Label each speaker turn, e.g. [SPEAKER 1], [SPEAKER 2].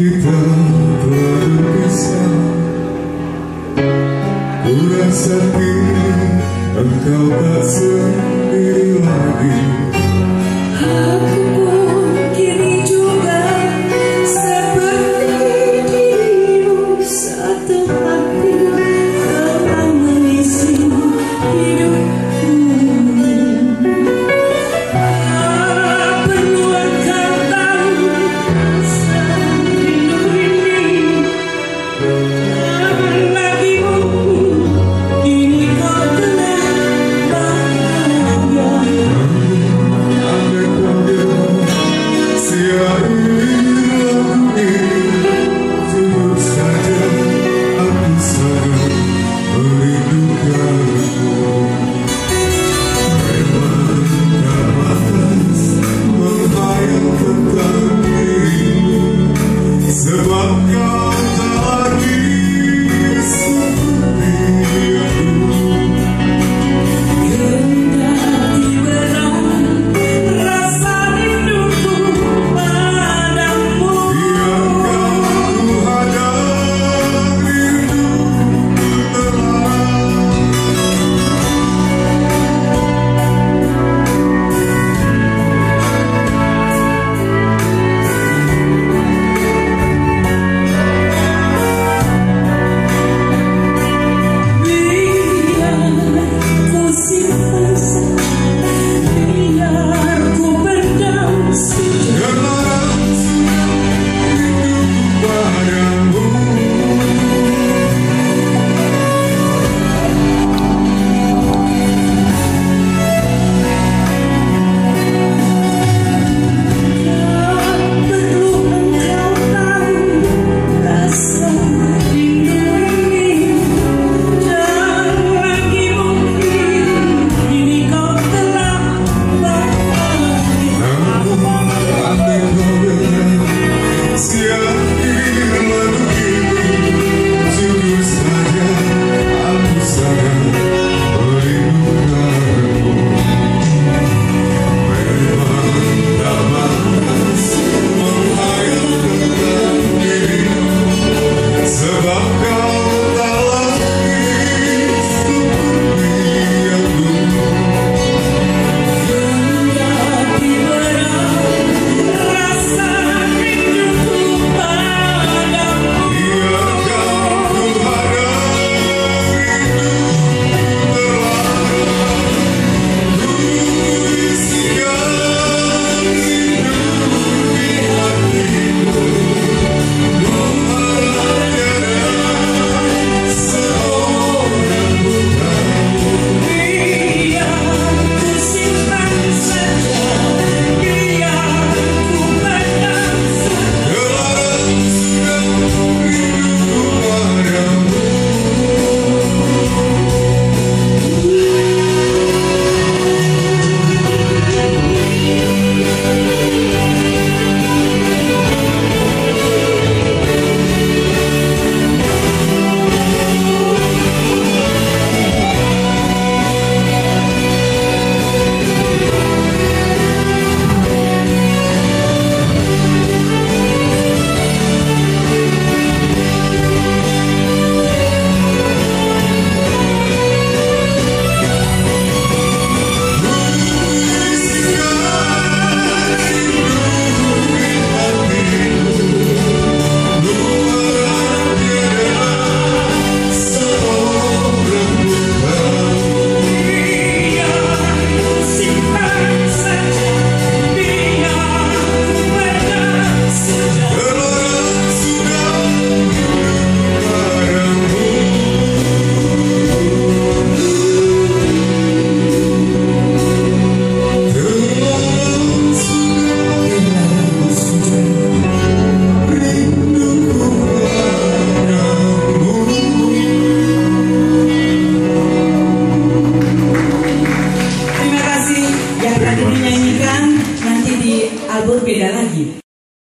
[SPEAKER 1] kita berpisah Ku rasa kini engkau tak sendiri lagi
[SPEAKER 2] Aku
[SPEAKER 1] God.